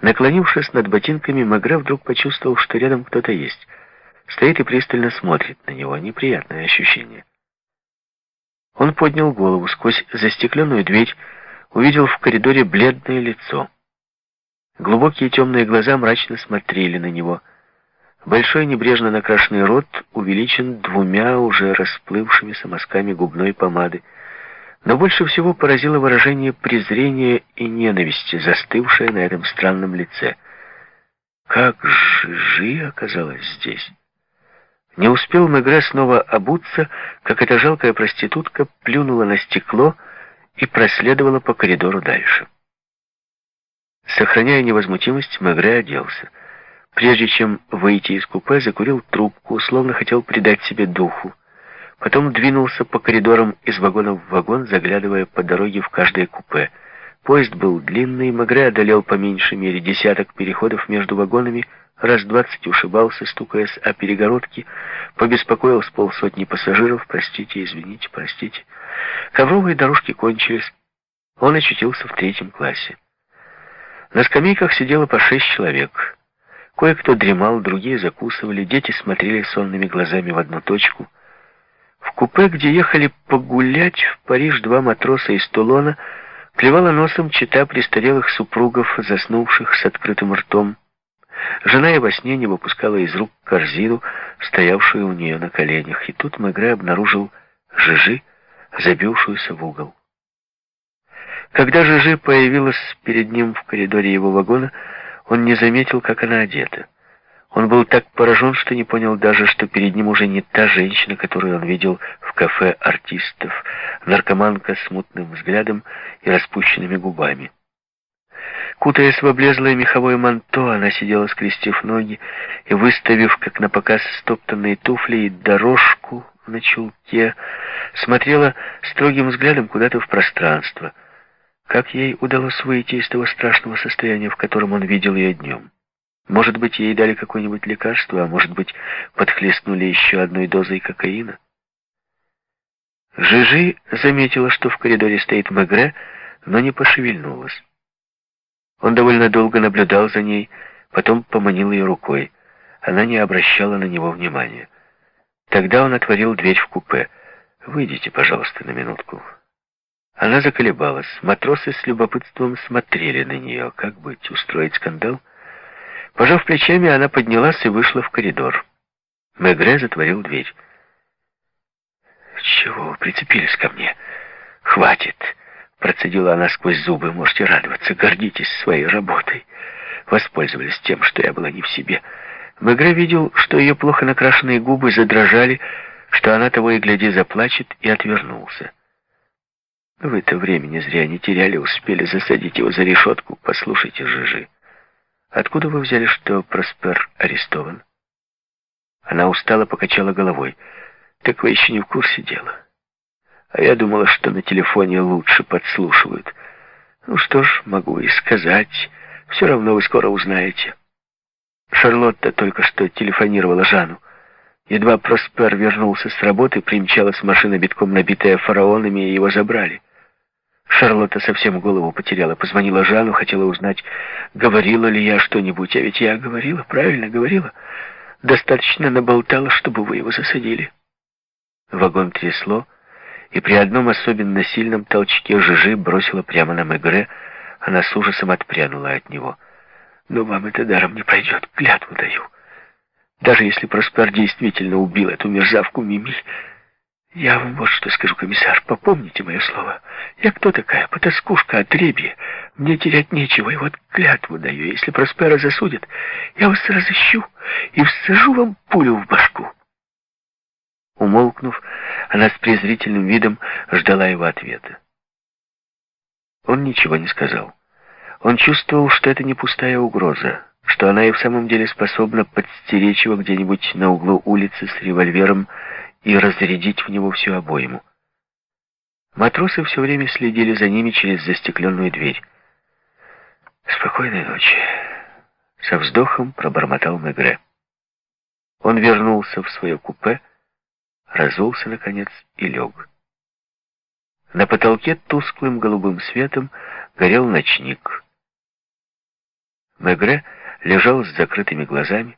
Наклонившись над ботинками, Магре вдруг почувствовал, что рядом кто-то есть. Стоит и пристально смотрит на него. Неприятное ощущение. Он поднял голову сквозь застекленную дверь, увидел в коридоре бледное лицо. Глубокие темные глаза мрачно смотрели на него. Большой небрежно накрашенный рот увеличен двумя уже расплывшимися мазками губной помады. Но больше всего поразило выражение презрения и ненависти, застывшее на этом странном лице. Как Жижи оказалась здесь? Не успел Мегре снова обуться, как эта жалкая проститутка плюнула на стекло и проследовала по коридору дальше. Сохраняя невозмутимость, Мегре оделся. Прежде чем выйти из купе, закурил трубку, словно хотел придать себе духу. Потом двинулся по коридорам из вагона в вагон, заглядывая по дороге в каждое купе. Поезд был длинный, Магре одолел по меньшей мере десяток переходов между вагонами, раз двадцать ушибался, стукаясь о перегородки, побеспокоил с полсотни пассажиров, простите, извините, простите. Ковровые дорожки кончились, он очутился в третьем классе. На скамейках сидело по шесть человек. Кое-кто дремал, другие закусывали, дети смотрели сонными глазами в одну точку — в купе, где ехали погулять в Париж два матроса из Тулона, плевала носом чита престарелых супругов, заснувших с открытым ртом. Жена и во сне не выпускала из рук корзину, стоявшую у нее на коленях, и тут Мегре обнаружил Жижи, забившуюся в угол. Когда Жижи появилась перед ним в коридоре его вагона, он не заметил, как она одета. Он был так поражен, что не понял даже, что перед ним уже не та женщина, которую он видел в кафе артистов, наркоманка с мутным взглядом и распущенными губами. Кутаясь в облезлое меховое манто, она сидела, скрестив ноги и выставив, как на показ, стоптанные туфли и дорожку на чулке, смотрела строгим взглядом куда-то в пространство. Как ей удалось выйти из того страшного состояния, в котором он видел ее днем? Может быть, ей дали какое-нибудь лекарство, а может быть, подхлестнули еще одной дозой кокаина? Жижи заметила, что в коридоре стоит Мегре, но не пошевельнулась. Он довольно долго наблюдал за ней, потом поманил ее рукой. Она не обращала на него внимания. Тогда он отворил дверь в купе. «Выйдите, пожалуйста, на минутку». Она заколебалась. Матросы с любопытством смотрели на нее. Как быть, устроить скандал? Пожав плечами, она поднялась и вышла в коридор. Мегре затворил дверь. «Чего вы прицепились ко мне? Хватит!» Процедила она сквозь зубы. «Можете радоваться, гордитесь своей работой». Воспользовались тем, что я была не в себе. Мегре видел, что ее плохо накрашенные губы задрожали, что она того и гляди заплачет, и отвернулся. Вы-то времени зря не теряли, успели засадить его за решетку. Послушайте, Жижи. Откуда вы взяли, что Проспер арестован? Она устало покачала головой. Так вы еще не в курсе дела. А я думала, что на телефоне лучше подслушивают. Ну что ж, могу и сказать. Все равно вы скоро узнаете. Шарлотта только что телефонировала Жану. Едва Проспер вернулся с работы, примчалась машина битком набитая фараонами, и его забрали. Шарлотта совсем голову потеряла. Позвонила Жану, хотела узнать, говорила ли я что-нибудь. А ведь я говорила, правильно говорила. Достаточно наболтала, чтобы вы его засадили. Вагон трясло, и при одном особенно сильном толчке Жижи бросила прямо на Мегре. Она с ужасом отпрянула от него. «Но вам это даром не пройдет, клятву даю. Даже если Проспер действительно убил эту мерзавку Мими...» Я вам вот что скажу, комиссар, попомните мое слово. Я кто такая? Потаскушка, отребье. Мне терять нечего, и вот клятву даю. Если Проспера засудят, я вас разыщу и всажу вам пулю в башку. Умолкнув, она с презрительным видом ждала его ответа. Он ничего не сказал. Он чувствовал, что это не пустая угроза, что она и в самом деле способна подстеречь его где-нибудь на углу улицы с револьвером и разрядить в него всю обойму. Матросы все время следили за ними через застекленную дверь. «Спокойной ночи», — со вздохом пробормотал Мегре. Он вернулся в свое купе, разулся, наконец, и лег. На потолке тусклым голубым светом горел ночник. Мегре лежал с закрытыми глазами,